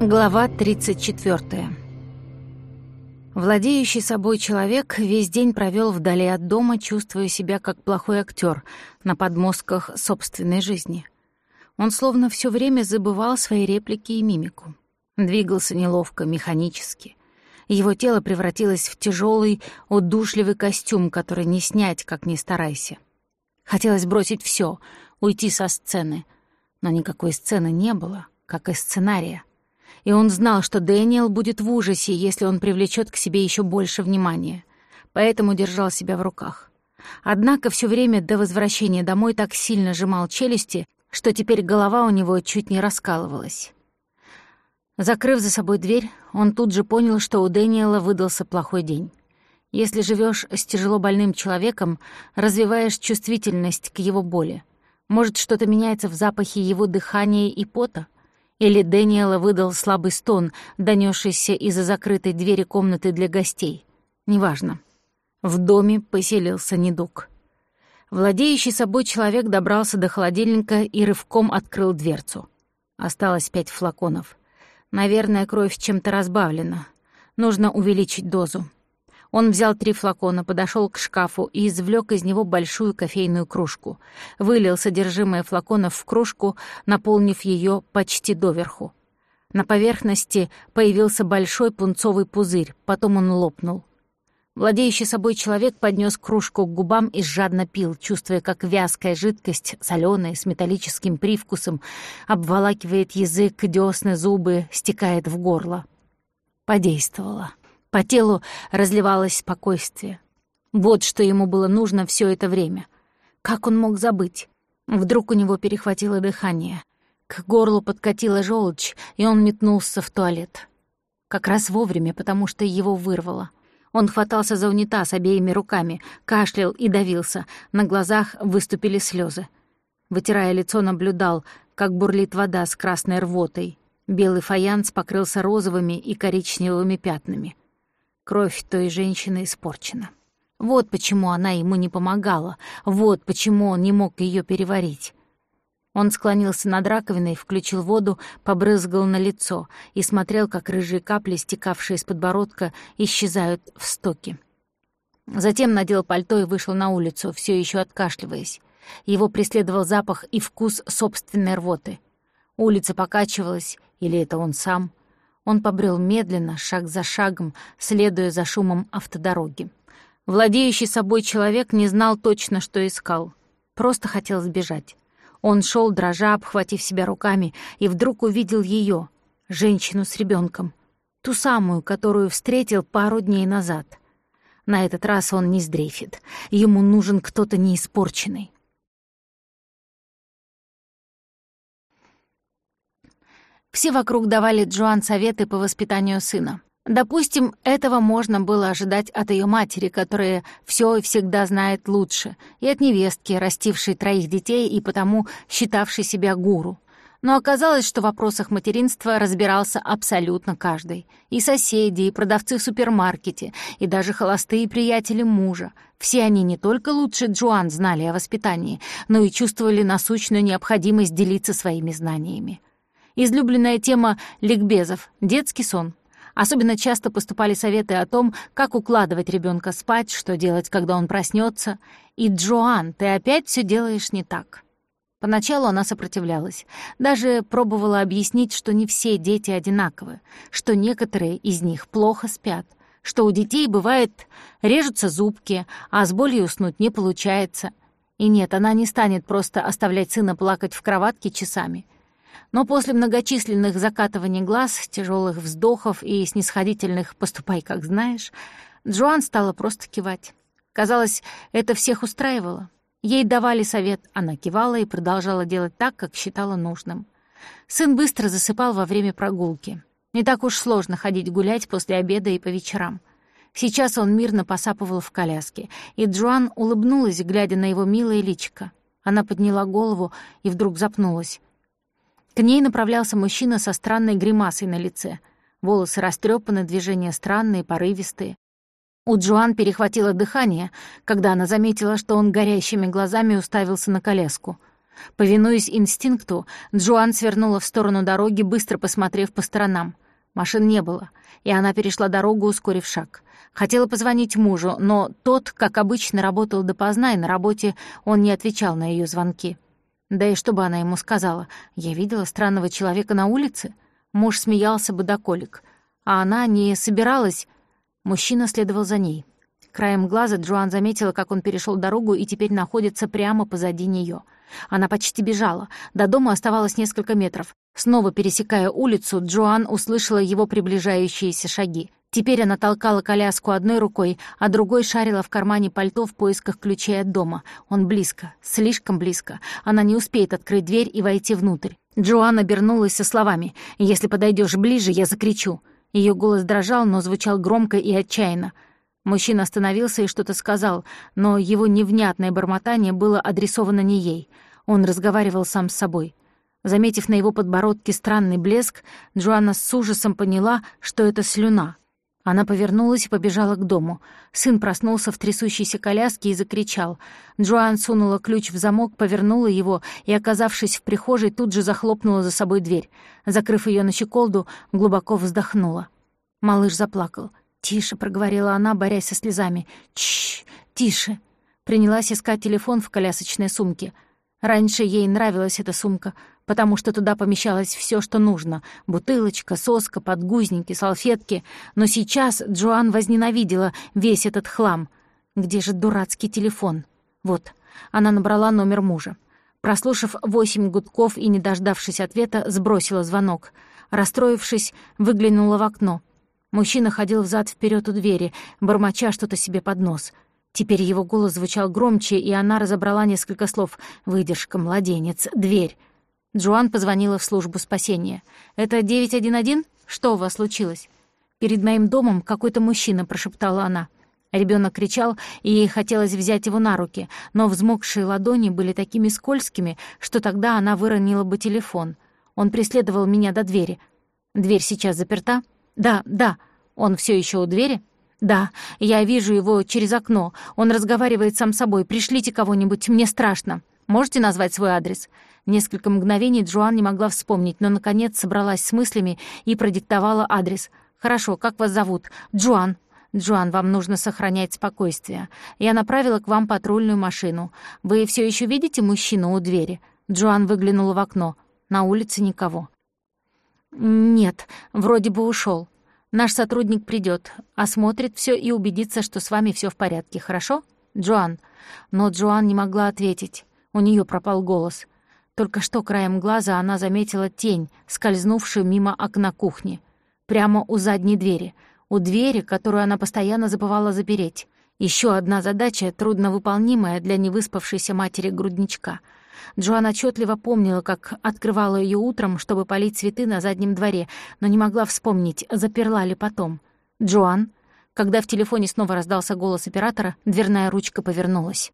Глава 34. Владеющий собой человек весь день провел вдали от дома, чувствуя себя как плохой актер на подмостках собственной жизни. Он словно все время забывал свои реплики и мимику. Двигался неловко, механически. Его тело превратилось в тяжелый, удушливый костюм, который не снять, как ни старайся. Хотелось бросить все, уйти со сцены. Но никакой сцены не было, как и сценария. И он знал, что Дэниел будет в ужасе, если он привлечет к себе еще больше внимания. Поэтому держал себя в руках. Однако все время до возвращения домой так сильно сжимал челюсти, что теперь голова у него чуть не раскалывалась. Закрыв за собой дверь, он тут же понял, что у Дэниела выдался плохой день. Если живешь с тяжело больным человеком, развиваешь чувствительность к его боли. Может, что-то меняется в запахе его дыхания и пота? Или Дэниела выдал слабый стон, донесшийся из-за закрытой двери комнаты для гостей? Неважно. В доме поселился недуг. Владеющий собой человек добрался до холодильника и рывком открыл дверцу. Осталось пять флаконов. Наверное, кровь чем-то разбавлена. Нужно увеличить дозу. Он взял три флакона, подошел к шкафу и извлек из него большую кофейную кружку. Вылил содержимое флаконов в кружку, наполнив ее почти доверху. На поверхности появился большой пунцовый пузырь, потом он лопнул. Владеющий собой человек поднес кружку к губам и жадно пил, чувствуя, как вязкая жидкость, соленая, с металлическим привкусом, обволакивает язык, десны, зубы, стекает в горло. Подействовало. По телу разливалось спокойствие. Вот что ему было нужно все это время. Как он мог забыть? Вдруг у него перехватило дыхание. К горлу подкатила желчь, и он метнулся в туалет. Как раз вовремя, потому что его вырвало — он хватался за унитаз обеими руками, кашлял и давился, на глазах выступили слезы. Вытирая лицо, наблюдал, как бурлит вода с красной рвотой. Белый фаянс покрылся розовыми и коричневыми пятнами. Кровь той женщины испорчена. Вот почему она ему не помогала, вот почему он не мог ее переварить. Он склонился над раковиной, включил воду, побрызгал на лицо и смотрел, как рыжие капли, стекавшие с подбородка, исчезают в стоке. Затем надел пальто и вышел на улицу, все еще откашливаясь. Его преследовал запах и вкус собственной рвоты. Улица покачивалась, или это он сам. Он побрел медленно, шаг за шагом, следуя за шумом автодороги. Владеющий собой человек не знал точно, что искал. Просто хотел сбежать. Он шел, дрожа, обхватив себя руками, и вдруг увидел ее, женщину с ребенком, ту самую, которую встретил пару дней назад. На этот раз он не сдрейфит. Ему нужен кто-то неиспорченный. Все вокруг давали Джоан советы по воспитанию сына. Допустим, этого можно было ожидать от ее матери, которая все и всегда знает лучше, и от невестки, растившей троих детей и потому считавшей себя гуру. Но оказалось, что в вопросах материнства разбирался абсолютно каждый. И соседи, и продавцы в супермаркете, и даже холостые приятели мужа. Все они не только лучше Джоан знали о воспитании, но и чувствовали насущную необходимость делиться своими знаниями. Излюбленная тема ликбезов — детский сон. Особенно часто поступали советы о том, как укладывать ребенка спать, что делать, когда он проснется. И, Джоан, ты опять все делаешь не так. Поначалу она сопротивлялась. Даже пробовала объяснить, что не все дети одинаковы, что некоторые из них плохо спят, что у детей, бывает, режутся зубки, а с болью уснуть не получается. И нет, она не станет просто оставлять сына плакать в кроватке часами — но после многочисленных закатываний глаз, тяжелых вздохов и снисходительных «поступай, как знаешь», Джоан стала просто кивать. Казалось, это всех устраивало. Ей давали совет, она кивала и продолжала делать так, как считала нужным. Сын быстро засыпал во время прогулки. Не так уж сложно ходить гулять после обеда и по вечерам. Сейчас он мирно посапывал в коляске, и Джоан улыбнулась, глядя на его милое личико. Она подняла голову и вдруг запнулась. К ней направлялся мужчина со странной гримасой на лице. Волосы растрепаны, движения странные, порывистые. У Джоан перехватило дыхание, когда она заметила, что он горящими глазами уставился на коляску. Повинуясь инстинкту, Джоан свернула в сторону дороги, быстро посмотрев по сторонам. Машин не было, и она перешла дорогу, ускорив шаг. Хотела позвонить мужу, но тот, как обычно, работал допоздна, и на работе он не отвечал на ее звонки. Да и что бы она ему сказала? «Я видела странного человека на улице?» Муж смеялся бы до колик. А она не собиралась... Мужчина следовал за ней. Краем глаза Джоан заметила, как он перешел дорогу и теперь находится прямо позади нее. Она почти бежала. До дома оставалось несколько метров. Снова пересекая улицу, Джоан услышала его приближающиеся шаги. Теперь она толкала коляску одной рукой, а другой шарила в кармане пальто в поисках ключей от дома. Он близко, слишком близко. Она не успеет открыть дверь и войти внутрь. Джоан обернулась со словами «Если подойдешь ближе, я закричу». Ее голос дрожал, но звучал громко и отчаянно. Мужчина остановился и что-то сказал, но его невнятное бормотание было адресовано не ей. Он разговаривал сам с собой. Заметив на его подбородке странный блеск, Джоанна с ужасом поняла, что это слюна. Она повернулась и побежала к дому. Сын проснулся в трясущейся коляске и закричал. Джоан сунула ключ в замок, повернула его и, оказавшись в прихожей, тут же захлопнула за собой дверь. Закрыв ее на щеколду, глубоко вздохнула. Малыш заплакал. «Тише», — проговорила она, борясь со слезами. «Чш, тише». Принялась искать телефон в колясочной сумке. Раньше ей нравилась эта сумка — потому что туда помещалось все, что нужно — бутылочка, соска, подгузники, салфетки. Но сейчас Джоан возненавидела весь этот хлам. Где же дурацкий телефон? Вот, она набрала номер мужа. Прослушав восемь гудков и не дождавшись ответа, сбросила звонок. Расстроившись, выглянула в окно. Мужчина ходил взад вперед у двери, бормоча что-то себе под нос — Теперь его голос звучал громче, и она разобрала несколько слов. «Выдержка, младенец, дверь». Джоан позвонила в службу спасения. «Это 911? Что у вас случилось?» «Перед моим домом какой-то мужчина», — прошептала она. Ребенок кричал, и ей хотелось взять его на руки, но взмокшие ладони были такими скользкими, что тогда она выронила бы телефон. Он преследовал меня до двери. «Дверь сейчас заперта?» «Да, да. Он все еще у двери?» «Да, я вижу его через окно. Он разговаривает сам собой. Пришлите кого-нибудь, мне страшно. Можете назвать свой адрес?» Несколько мгновений Джоан не могла вспомнить, но, наконец, собралась с мыслями и продиктовала адрес. «Хорошо, как вас зовут?» «Джоан». «Джоан, вам нужно сохранять спокойствие. Я направила к вам патрульную машину. Вы все еще видите мужчину у двери?» Джоан выглянула в окно. На улице никого. «Нет, вроде бы ушел. Наш сотрудник придет, осмотрит все и убедится, что с вами все в порядке, хорошо? Джоан». Но Джоан не могла ответить. У нее пропал голос. Только что краем глаза она заметила тень, скользнувшую мимо окна кухни. Прямо у задней двери. У двери, которую она постоянно забывала запереть. Еще одна задача, трудновыполнимая для невыспавшейся матери-грудничка. Джоан отчетливо помнила, как открывала ее утром, чтобы полить цветы на заднем дворе, но не могла вспомнить, заперла ли потом. «Джоан?» Когда в телефоне снова раздался голос оператора, дверная ручка повернулась.